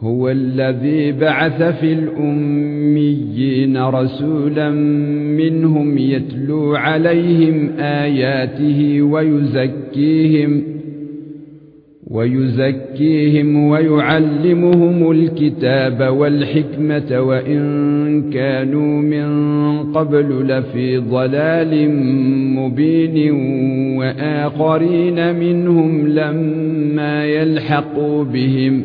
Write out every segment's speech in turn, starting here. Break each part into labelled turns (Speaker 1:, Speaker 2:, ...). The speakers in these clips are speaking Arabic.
Speaker 1: هو الذي بعث في الأميين رسولا منهم يتلو عليهم آياته ويزكيهم ويزكيهم ويعلمهم الكتاب والحكمة وإن كانوا من قبل لفي ضلال مبين وآخرين منهم لما يلحقوا بهم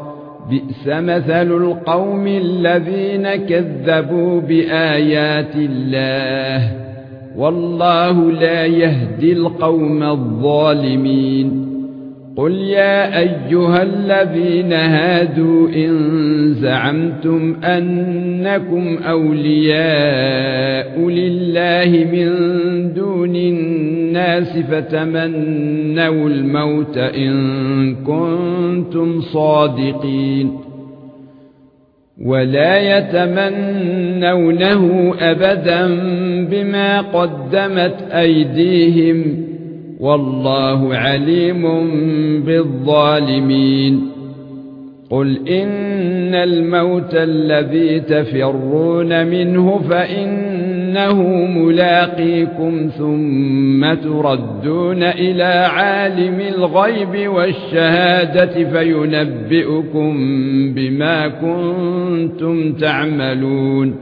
Speaker 1: بئس مثل القوم الذين كذبوا بآيات الله والله لا يهدي القوم الظالمين قل يا أيها الذين هادوا إن زعمتم أنكم أولياء لله من دون الناس فتمنوا الموت إن كنتم صادقين. ولا يتمنونه أبدا بما قدمت أيديهم والله عليم بالظالمين. قل إن الموت الذي تفرون منه فانه ملاقيكم ثم تردون إلى عالم الغيب والشهادة فينبئكم بما كنتم تعملون.